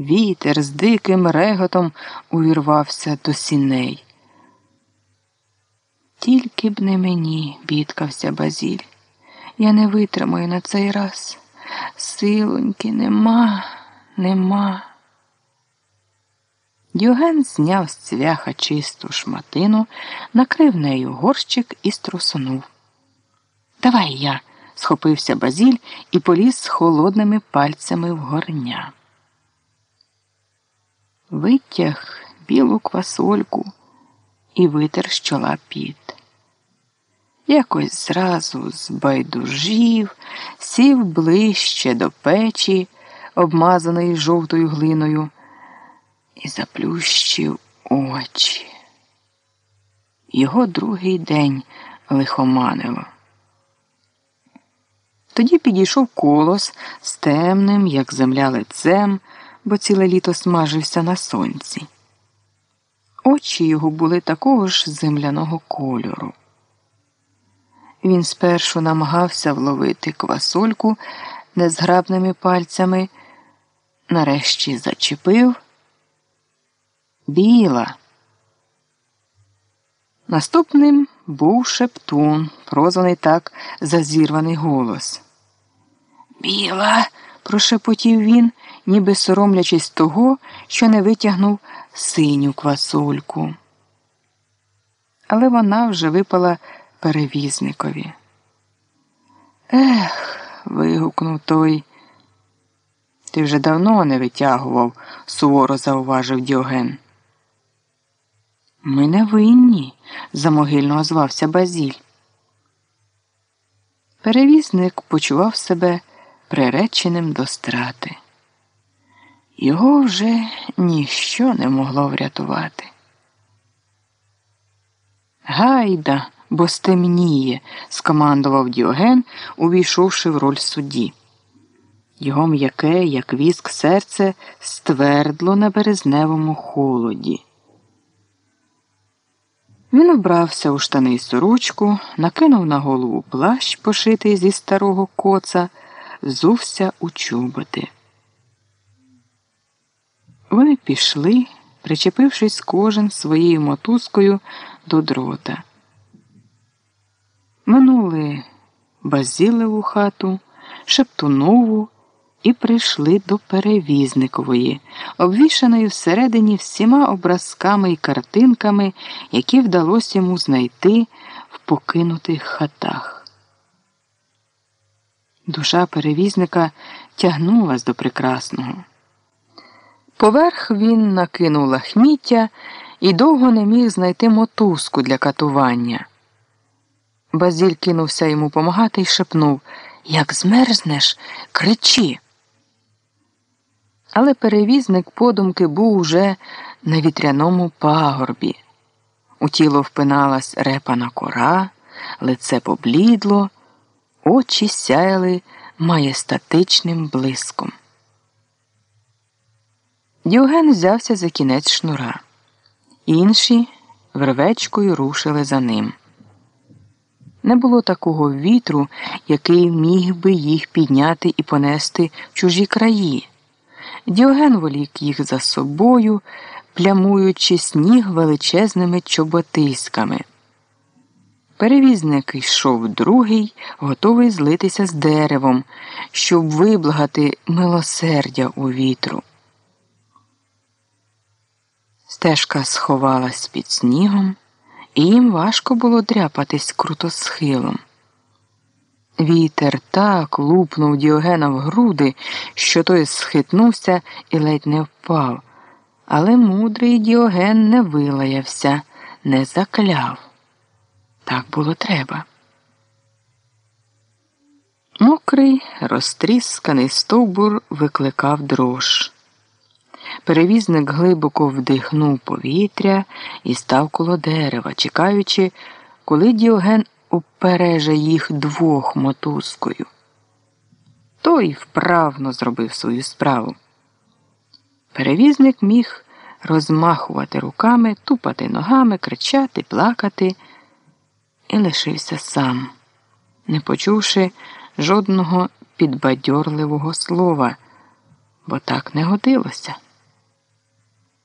Вітер з диким реготом увірвався до сіней. Тільки б не мені, бідкався Базіль. Я не витримаю на цей раз. Силоньки нема, нема. Дюген зняв з цвяха чисту шматину, накрив нею горщик і струсунув. Давай я, схопився Базіль і поліз з холодними пальцями в горня. Витяг білу квасольку і витер з чола піт. Якось зразу збайдужів, сів ближче до печі, обмазаної жовтою глиною, і заплющив очі. Його другий день лихоманило. Тоді підійшов колос з темним, як земля лицем, бо ціле літо смажився на сонці. Очі його були такого ж земляного кольору. Він спершу намагався вловити квасольку незграбними пальцями, нарешті зачепив біла. Наступним був шептун, прозваний так за зірваний голос. Біла, прошепотів він, ніби соромлячись того, що не витягнув синю квасольку. Але вона вже випала перевізникові. Ех, вигукнув той. Ти вже давно не витягував, суворо зауважив Діоген. Ми не винні, замогильно озвався Базіль. Перевізник почував себе приреченим до страти. Його вже ніщо не могло врятувати. Гайда, бо стемніє, скомандував Діоген, увійшовши в роль судді. Його м'яке, як віск, серце ствердло на березневому холоді. Він вбрався у штани й сорочку, накинув на голову плащ, пошитий зі старого коца, зувся у чоботи. Вони пішли, причепившись кожен своєю мотузкою до дрота. Минули Базілеву хату, Шептунову і прийшли до перевізникової, обвішаної всередині всіма образками і картинками, які вдалося йому знайти в покинутих хатах. Душа перевізника тягнулась до прекрасного. Поверх він накинув лахміття і довго не міг знайти мотузку для катування. Базіль кинувся йому помагати і шепнув Як змерзнеш, кричи. Але перевізник подумки був уже на вітряному пагорбі. У тіло впиналась репана кора, лице поблідло, очі сяяли маєстатичним блиском. Діоген взявся за кінець шнура. Інші вервечкою рушили за ним. Не було такого вітру, який міг би їх підняти і понести в чужі краї. Діоген волік їх за собою, плямуючи сніг величезними чоботиськами. Перевізник йшов другий, готовий злитися з деревом, щоб виблагати милосердя у вітру. Стежка сховалась під снігом, і їм важко було дряпатись крутосхилом. Вітер так лупнув Діогена в груди, що той схитнувся і ледь не впав. Але мудрий Діоген не вилаявся, не закляв. Так було треба. Мокрий, розтрісканий стовбур викликав дрож. Перевізник глибоко вдихнув повітря і став коло дерева, чекаючи, коли Діоген упереже їх двох мотузкою. Той вправно зробив свою справу. Перевізник міг розмахувати руками, тупати ногами, кричати, плакати і лишився сам, не почувши жодного підбадьорливого слова, бо так не годилося.